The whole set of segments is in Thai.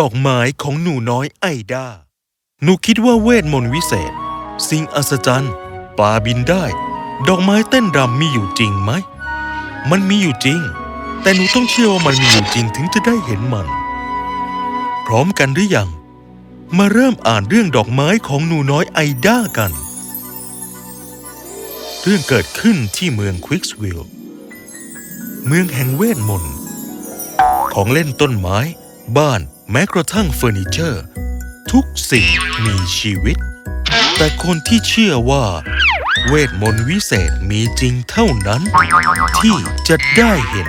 ดอกไม้ของหนูน้อยไอดา หนูคิดว่าเวทมนต์วิเศษ สิ่งอัศจรรย์ปลาบินได้ ดอกไม้เต้นรำมีอยู่จริงไหม มันมีอยู่จริง แต่หนูต้องเชื่อว่ามันมีอยู่จริงถึงจะได้เห็นมัน พร้อมกันหรือยัง มาเริ่มอ่านเรื่องดอกไม้ของหนูน้อยไอด้ากัน เรื่องเกิดขึ้นที่เมืองควิกส์วิลล์เมืองแห่งเวทมนต์ของเล่นต้นไม้ บ้าน แม้กระทั่งเฟอร์นิเจอร์ ทุกสิ่งมีชีวิต แต่คนที่เชื่อว่า เวทมนต์วิเศษมีจริงเท่านั้น ที่จะได้เห็น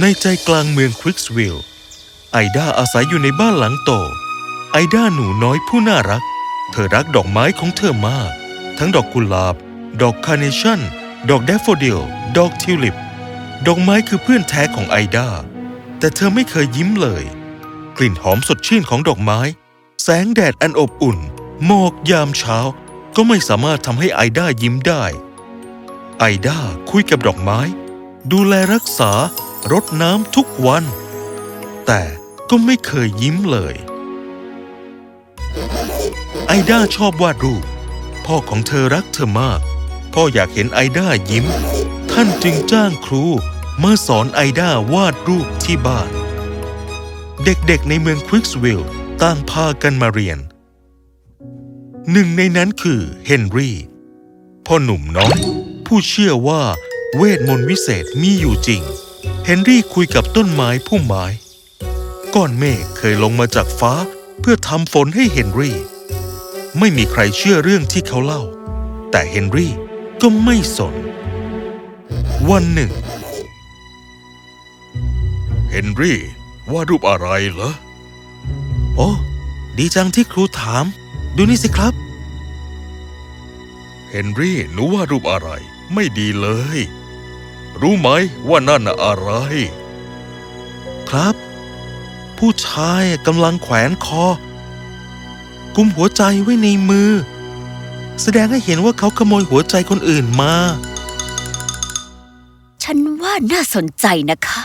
ในใจกลางเมืองควิกส์วิลล์ไอด้าอาศัยอยู่ในบ้านหลังโต ไอด้าหนูน้อยผู้น่ารัก เธอรักดอกไม้ของเธอมาก ทั้งดอกกุหลาบ ดอกคาร์เนชั่น ดอกแดฟโฟดิลดอกทิวลิป ดอกไม้คือเพื่อนแท้ของไอด้า แต่เธอไม่เคยยิ้มเลย กลิ่นหอมสดชื่นของดอกไม้ แสงแดดอันอบอุ่น หมอกยามเช้า ก็ไม่สามารถทำให้ไอด้ายิ้มได้ ไอด้าคุยกับดอกไม้ ดูแลรักษารดน้ำทุกวัน แต่ก็ไม่เคยยิ้มเลย ไอด้าชอบวาดรูป พ่อของเธอรักเธอมาก พ่ออยากเห็นไอด้ายิ้ม ท่านจึงจ้างครู มาสอนไอด้าวาดรูปที่บ้าน เด็กๆในเมืองควิกส์วิลล์ต่างพากันมาเรียน หนึ่งในนั้นคือเฮนรี่พ่อหนุ่มน้อยผู้เชื่อว่าเวทมนต์วิเศษมีอยู่จริง เฮนรี่คุยกับต้นไม้พุ่มไม้ ก้อนเมฆเคยลงมาจากฟ้าเพื่อทำฝนให้เฮนรี่ ไม่มีใครเชื่อเรื่องที่เขาเล่า แต่เฮนรี่ก็ไม่สน วันหนึ่ง นรี่วาดรูปอะไรเหรอ โอ้ ดีจังที่ครูถาม ดูนี่สิครับ เฮนรี่หนูวาดรูปอะไร ไม่ดีเลย รู้ไหมว่านั่นน่ะอะไร ครับ ผู้ชายกำลังแขวนคอ กุมหัวใจไว้ในมือ แสดงให้เห็นว่าเขาขโมยหัวใจคนอื่นมา ฉันว่าน่าสนใจนะคะ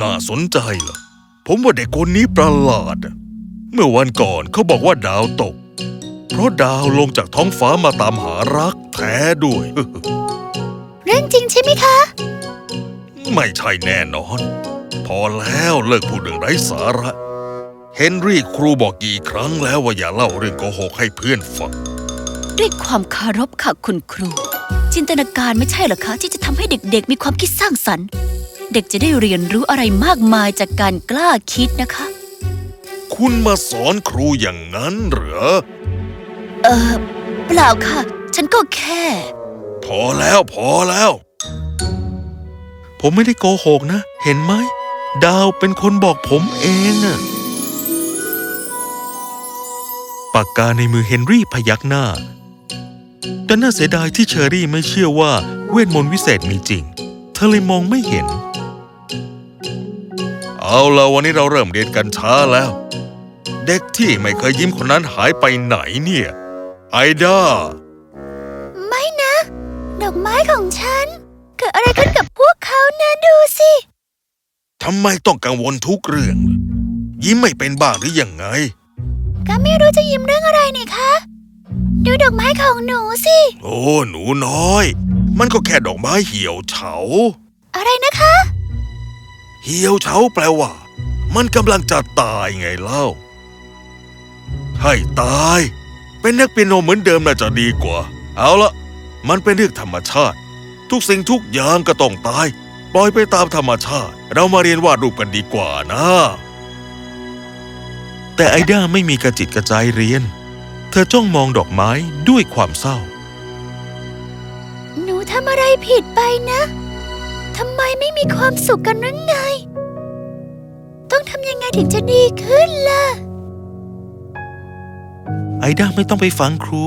น่าสนใจเหรอผมว่าเด็กคนนี้ประหลาดอะเมื่อวันก่อนเขาบอกว่าดาวตก เพราะดาวลงจากท้องฟ้ามาตามหารักแท้ด้วย เรื่องจริงใช่ไหมคะ ไม่ใช่แน่นอน พอแล้วเลิกพูดเรื่องไร้สาระ เฮนรี่ครูบอกกี่ครั้งแล้วว่าอย่าเล่าเรื่องโกหกให้เพื่อนฟัง ด้วยความเคารพค่ะคุณครู จินตนาการไม่ใช่เหรอคะ ที่จะทำให้เด็กๆ มีความคิดสร้างสรรค์ เด็กจะได้เรียนรู้อะไรมากมายจากการกล้าคิดนะคะ คุณมาสอนครูอย่างนั้นเหรอ เออเปล่าค่ะ ฉันก็แค่ พอแล้วพอแล้ว ผมไม่ได้โกหกนะ เห็นไหม ดาวเป็นคนบอกผมเองอะปากกาในมือเฮนรี่พยักหน้า แต่น่าเสียดายที่เชอรี่ไม่เชื่อว่าเวทมนต์วิเศษมีจริง เธอเลยมองไม่เห็น เอาละวันนี้เราเริ่มเรียนกันช้าแล้ว เด็กที่ไม่เคยยิ้มคนนั้นหายไปไหนเนี่ย ไอด้าไม่นะ ดอกไม้ของฉัน เกิดอะไรขึ้นกับพวกเขานะดูสิทำไมต้องกังวลทุกเรื่อง ยิ้มไม่เป็นบ้างหรือยังไง ก็ไม่รู้จะยิ้มเรื่องอะไรนี่คะ ดูดอกไม้ของหนูสิ โอ้ หนูน้อย มันก็แค่ดอกไม้เหี่ยวเฉา อะไรนะคะ เหี่ยวเฉาแปลว่า มันกำลังจะตายไงเล่า ให้ตาย เป็นนักเปียโนเหมือนเดิมน่าจะดีกว่า เอาละมันเป็นเรื่องธรรมชาติ ทุกสิ่งทุกอย่างก็ต้องตาย ปล่อยไปตามธรรมชาติ เรามาเรียนวาดรูปกันดีกว่านะ แต่ไอด้าไม่มีกระจิตกระใจเรียน เธอจ้องมองดอกไม้ด้วยความเศร้า หนูทำอะไรผิดไปนะ ทำไมไม่มีความสุขกันหรือไง ต้องทำยังไงถึงจะดีขึ้นล่ะ ไอด้าไม่ต้องไปฟังครู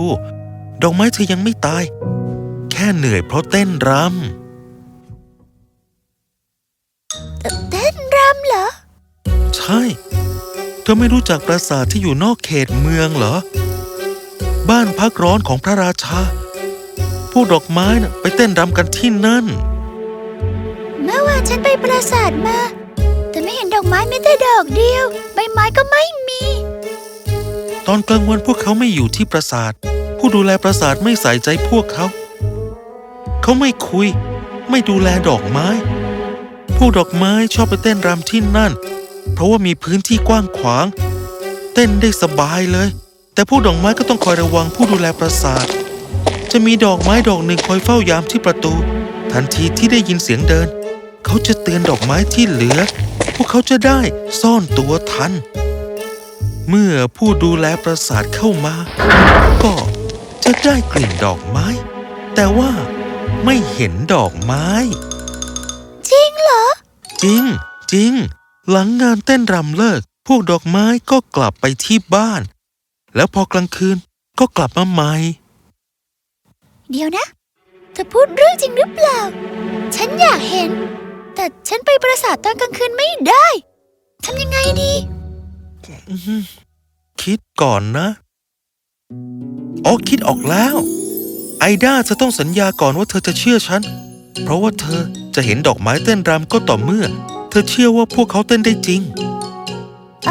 ดอกไม้เธอยังไม่ตาย แค่เหนื่อยเพราะเต้นรเต้นรำเหรอำใช่ เธอไม่รู้จักปราสาทที่อยู่นอกเขตเมืองเหรอ บ้านพักร้อนของพระราชาพวกดอกไม้น่ะไปเต้นรำกันที่นั่นเมื่ อนฉันไปปราสาทมา แต่ไม่เห็นดอกไม้ไม่แต่ดอกเดียว ใบไม้ก็ไม่มี ตอนกลางวันพวกเขาไม่อยู่ที่ปราสาท ผู้ดูแลปราสาทไม่ใส่ใจพวกเขา เขาไม่คุย ไม่ดูแลดอกไม้ พวกดอกไม้ชอบไปเต้นรำที่นั่น เพราะว่ามีพื้นที่กว้างขวาง เต้นได้สบายเลย แต่พวกดอกไม้ก็ต้องคอยระวังผู้ดูแลปราสาท จะมีดอกไม้ดอกหนึ่งคอยเฝ้ายามที่ประตู ทันทีที่ได้ยินเสียงเดิน เขาจะเตือนดอกไม้ที่เหลือ พวกเขาจะได้ซ่อนตัวทัน เมื่อผู้ดูแลปราสาทเข้ามา ก็จะได้กลิ่นดอกไม้ แต่ว่าไม่เห็นดอกไม้ จริงเหรอ จริง จริง หลังงานเต้นรำเลิก พวกดอกไม้ก็กลับไปที่บ้าน แล้วพอกลางคืนก็กลับมาใหม่ เดี๋ยวนะ เธอพูดเรื่องจริงหรือเปล่า ฉันอยากเห็น แต่ฉันไปปราสาทตอนกลางคืนไม่ได้ทำยังไงดี อื้อหือคิดก่อนนะอ๋อคิดออกแล้ว ไอด้าจะต้องสัญญาก่อนว่าเธอจะเชื่อฉัน เพราะว่าเธอจะเห็นดอกไม้เต้นรำก็ต่อเมื่อ เธอเชื่อว่าพวกเขาเต้นได้จริง เอ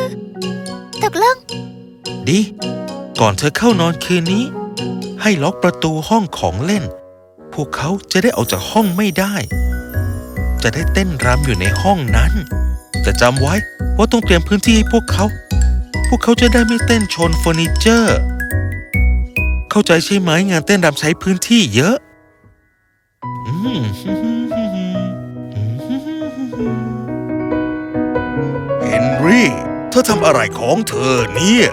อตกลง ดี ก่อนเธอเข้านอนคืนนี้ ให้ล็อกประตูห้องของเล่น พวกเขาจะได้ออกจากห้องไม่ได้ จะได้เต้นรำอยู่ในห้องนั้น แต่จำไว้ว่าต้องเตรียมพื้นที่ให้พวกเขา พวกเขาจะได้ไม่เต้นชนเฟอร์นิเจอร์ เข้าใจใช่ไหมงานเต้นรำใช้พื้นที่เยอะอืมเฮนรี่เธอทำอะไรของเธอเนี่ย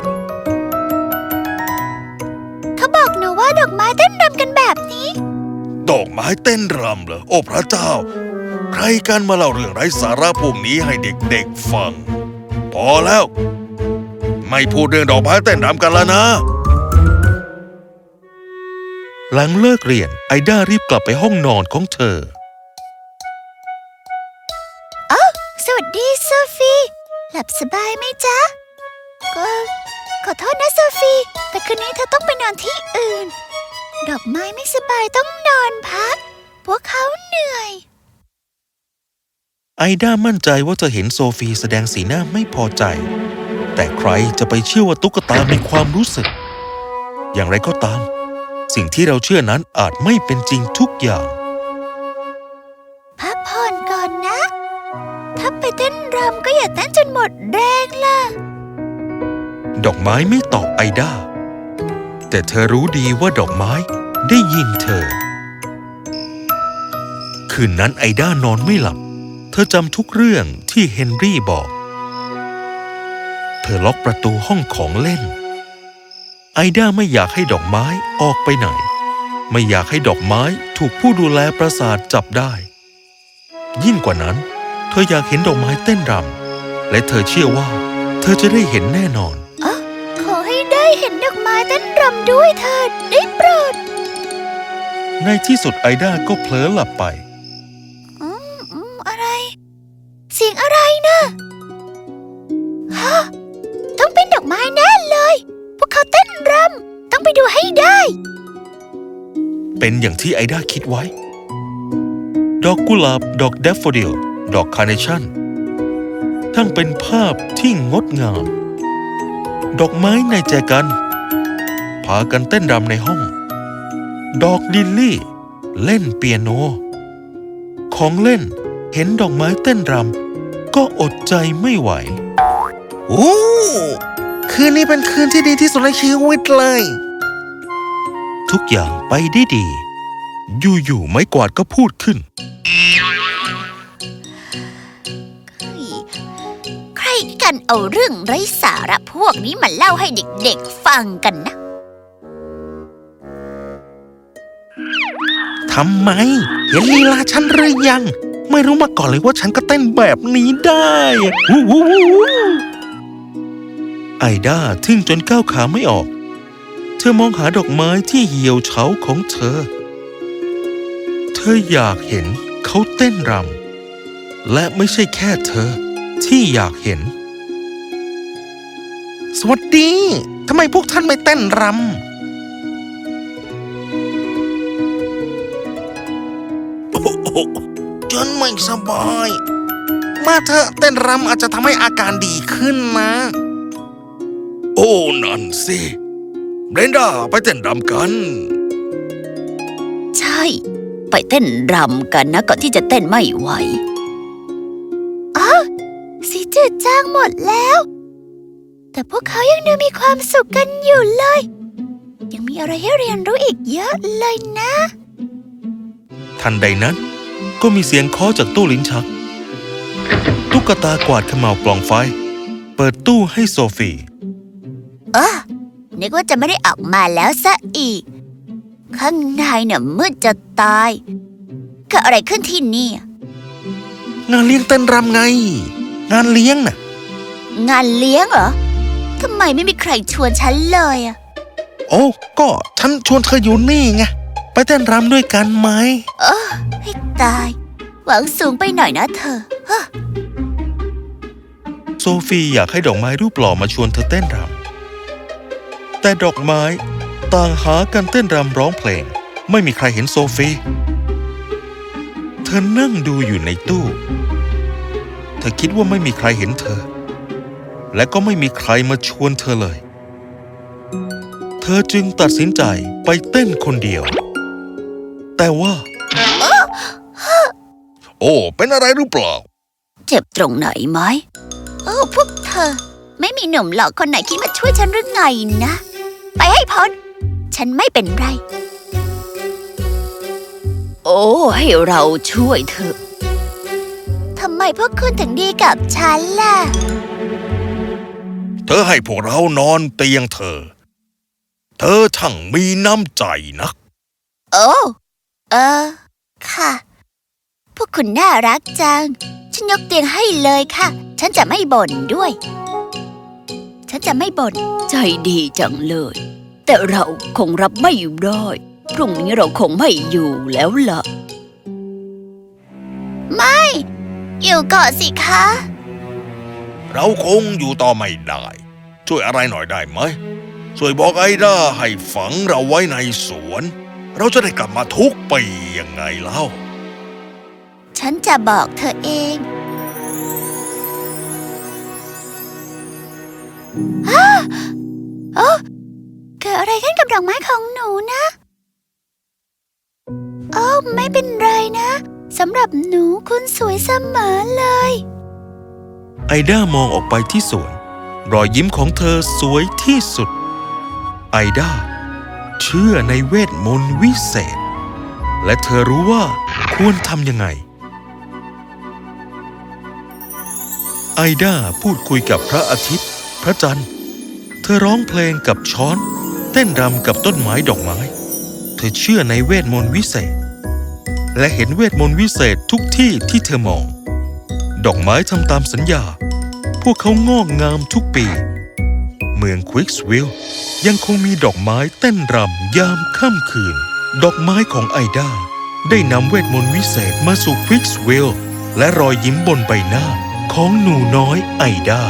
เขาบอกหนูว่าดอกไม้เต้นรำกันแบบนี้ ดอกไม้เต้นรำเหรอ โอ้พระเจ้า ใครกันมาเล่าเรื่องไร้สาระพวกนี้ให้เด็กๆฟัง พอแล้ว ไม่พูดเรื่องดอกไม้เต้นรำกันแล้วนะ หลังเลิกเรียนไอด้ารีบกลับไปห้องนอนของเธออสวัสดีโซฟี หลับสบายไหมจ๊ะก็ขอโทษนะโซฟี แต่คืนนี้เธอต้องไปนอนที่อื่น ดอกไม้ไม่สบายต้องนอนพัก พวกเขาเหนื่อย ไอด้ามั่นใจว่าจะเห็นโซฟีแสดงสีหน้าไม่พอใจ แต่ใครจะไปเชื่อว่าตุ๊กตามีความรู้สึก อย่างไรก็ตาม สิ่งที่เราเชื่อนั้นอาจไม่เป็นจริงทุกอย่าง พักผ่อนก่อนนะ ถ้าไปเต้นรำก็อย่าเต้นจนหมดแรงล่ะ ดอกไม้ไม่ตอบไอด้า แต่เธอรู้ดีว่าดอกไม้ได้ยินเธอ คืนนั้นไอด้านอนไม่หลับเธ อจำทุกเรื่องที่เฮนรี่บอก เธอล็อกประตูห้องของเล่น ไอด้าไม่อยากให้ดอกไม้ออกไปไหน ไม่อยากให้ดอกไม้ถูกผู้ดูแลปราสาทจับได้ ยิ่งกว่านั้น เธออยากเห็นดอกไม้เต้นรำและเธอเชื่อว่า เธอจะได้เห็นแน่นอนขอให้ได้เห็นดอกไม้เต้นรำด้วยเถิดได้โปรดในที่สุดไอด้าก็เผลอหลับไป เสียงอะไรนะฮะต้องเป็นดอกไม้แน่เลย พวกเขาเต้นรำต้องไปดูให้ได้ เป็นอย่างที่ไอด้าคิดไว้ ดอกกุหลาบ ดอกแดฟโฟดิลดอกคาร์เนชั่น ทั้งเป็นภาพที่งดงาม ดอกไม้ในแจกัน พากันเต้นรำในห้อง ดอกดิลลี่ เล่นเปียโน ของเล่นเห็นดอกไม้เต้นรำ ก็อดใจไม่ไหว โอ้ คืนนี้เป็นคืนที่ดีที่สุดในชีวิตเลย ทุกอย่างไปได้ดี อยู่ๆไม้กวาดก็พูดขึ้น ใครกันเอาเรื่องไร้สาระพวกนี้มาเล่าให้เด็กๆฟังกันนะ ทำไม เห็นลีลาฉันหรือยัง ไม่รู้มาก่อนเลยว่าฉันก็เต้นแบบนี้ได้ไอด้าทึ่งจนก้าวขาไม่ออก เธอมองหาดอกไม้ที่เหี่ยวเฉาของเธอ เธออยากเห็นเขาเต้นรำและไม่ใช่แค่เธอที่อยากเห็น สวัสดี ทำไมพวกท่านไม่เต้นรำโอ้ ฉันไม่สบาย มาเถอะเต้นรำอาจจะทำให้อาการดีขึ้นนะ โอ้ นั่นสิเบรนด้าไปเต้นรำกัน ใช่ ไปเต้นรำกันนะก่อนที่จะเต้นไม่ไหวสีจืดจางหมดแล้ว แต่พวกเขายังดูมีความสุขกันอยู่เลย ยังมีอะไรให้เรียนรู้อีกเยอะเลยนะ ทันใดนั้น ก็มีเสียงเคาะจากตู้ลิ้นชัก ตุ๊กตากวาดเขม่าวปล่องไฟ เปิดตู้ให้โซฟีเออนึกว่าจะไม่ได้ออกมาแล้วซะอีก ข้างในเนี่ยมืดจะตายเกิดอะไรขึ้นที่นี่ งานเลี้ยงเต้นรำไง งานเลี้ยงน่ะ งานเลี้ยงเหรอทำไมไม่มีใครชวนฉันเลยอะโอ้ ก็ฉันชวนเธออยู่นี่ไงไป เต้นรำด้วยกันไหมเออให้ตาย หวังสูงไปหน่อยนะเธอฮะโซฟีอยากให้ดอกไม้รูปหล่อมาชวนเธอเต้นรำแต่ดอกไม้ต่างหากันเต้นรำร้องเพลง ไม่มีใครเห็นโซฟี เธอนั่งดูอยู่ในตู้ เธอคิดว่าไม่มีใครเห็นเธอ และก็ไม่มีใครมาชวนเธอเลย เธอจึงตัดสินใจไปเต้นคนเดียว แต่ว่า โอ้ เป็นอะไรหรือเปล่า เจ็บตรงไหนไหมโอ้พวกเธอ ไม่มีหนุ่มหล่อคนไหนคิดมาช่วยฉันหรือไงนะ ไปให้พ้น ฉันไม่เป็นไร โอ้ ให้เราช่วยเธอทำไมพวกคุณถึงดีกับฉันล่ะ เธอให้พวกเรานอนเตียงเธอ เธอช่างมีน้ำใจนัก โอ้ เออ ค่ะ พวกคุณน่ารักจัง ฉันยกเตียงให้เลยค่ะ ฉันจะไม่บ่นด้วย ฉันจะไม่บ่น ใจดีจังเลย แต่เราคงรับไม่ได้พรุ่งนี้เราคงไม่อยู่แล้วล่ะ ไม่ อยู่ก่อนสิคะ เราคงอยู่ต่อไม่ได้ ช่วยอะไรหน่อยได้ไหม ช่วยบอกไอด้าให้ฝังเราไว้ในสวน เราจะได้กลับมาทุกปียังไงเล่า ฉันจะบอกเธอเองอ้าโอ้เกิดอะไรขึ้นกับดอกไม้ของหนูนะโอ้ไม่เป็นไรนะสำหรับหนูคุณสวยเสมอเลย ไอด้ามองออกไปที่สวน รอยยิ้มของเธอสวยที่สุด ไอด้า เชื่อในเวทมนต์วิเศษ และเธอรู้ว่าควรทำยังไง ไอด้าพูดคุยกับพระอาทิตย์ พระจันทร์ เธอร้องเพลงกับช้อน เต้นรำกับต้นไม้ดอกไม้ เธอเชื่อในเวทมนต์วิเศษ และเห็นเวทมนต์วิเศษทุกที่ที่เธอมอง ดอกไม้ทำตามสัญญา พวกเขางอกงามทุกปี เมืองควิกส์วิลล์ยังคงมีดอกไม้เต้นรำยามค่ำคืน ดอกไม้ของไอดาได้นำเวทมนต์วิเศษมาสู่ควิกส์วิลล์และรอยยิ้มบนใบหน้าของหนูน้อยไอดา